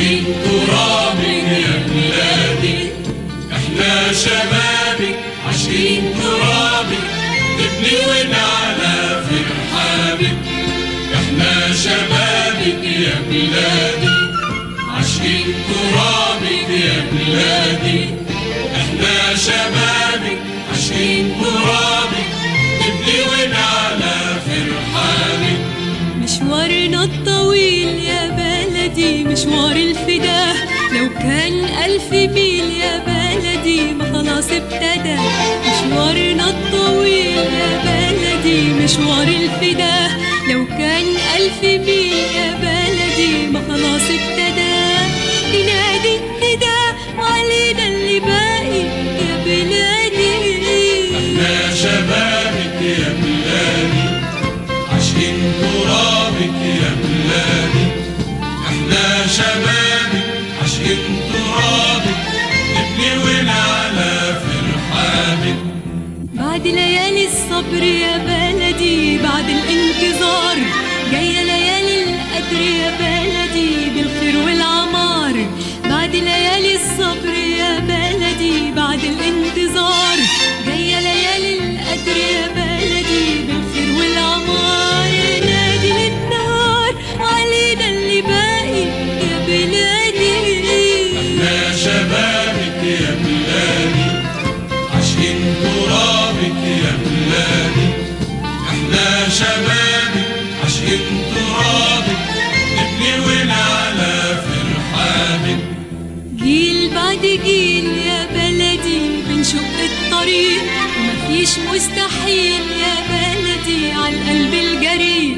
عاشقين ترابك يا بلادي إحنا شبابك عاشقين ترابك تبني ونعلى في رحابك إحنا شبابك يا بلادي عاشقين ترابك يا بلادي إحنا شبابك عاشقين ترابك تبني ونعلى في رحابك مشوارنا الطويل يا بلدي مشوار الفداء لو كان ألف ميل يا بلدي ما خلاص ابتدى مشوارنا الطويل يا بلدي مشوار الفداء لو كان ألف ميل يا بلدي ما خلاص ابتدى ينادي النداء وعلينا اللي باقي يا بلادي. إحنا شبابك الصبر يا بلدي بعد الانتظار. جاية ليالي القدر يا بلدي بالخير والعمار. بعد ليالي الصبر يا بلدي بعد الانتظار. ترابك يا بلادي إحنا شبابك عاشقين ترابك نبني ونعلى في رحابك جيل بعد جيل يا بلدي بنشق الطريق ومفيش مستحيل يا بلدي على القلب الجريء.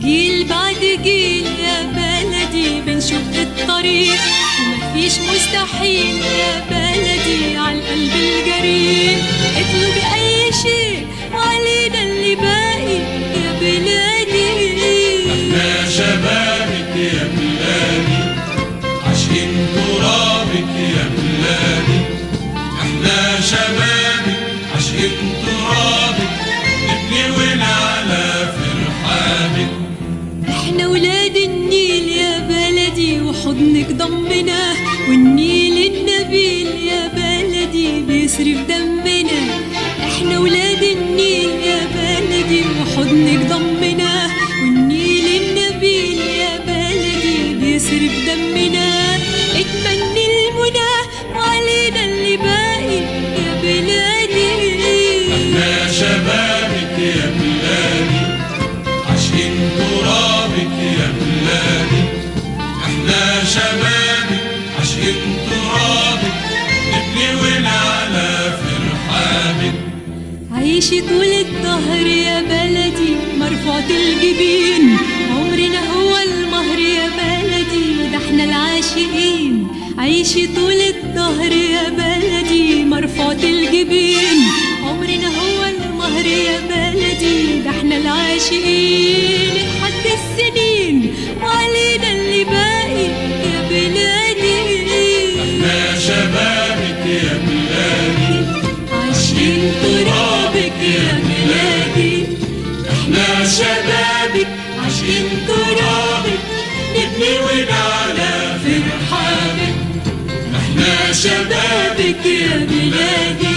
جيل بعد جيل يا بلدي بنشق الطريق ومفيش مستحيل يا بلدي. شيء وعلينا اللي باقي يا بلادي. إحنا شبابك يا بلادي عاشقين ترابك يا بلادي. إحنا شبابك عاشقين ترابك نبني ونعلى في رحابك إحنا ولاد النيل يا بلدي وحضنك ضمنا والنيل النبيل يا بلدي بيسري في دمنا عيشي طول الدهر يا بلدي مرفوعة الجبين. عمرنا هو المهر يا بلدي ده إحنا العاشقين. عيشي طول الدهر يا بلدي مرفوعة الجبين. شبابك يا بلادي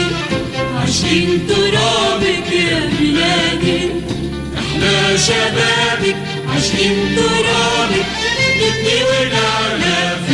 عايشين ترابك يا بلادي. إحنا شبابك عاشقين ترابك نبني ونعلى في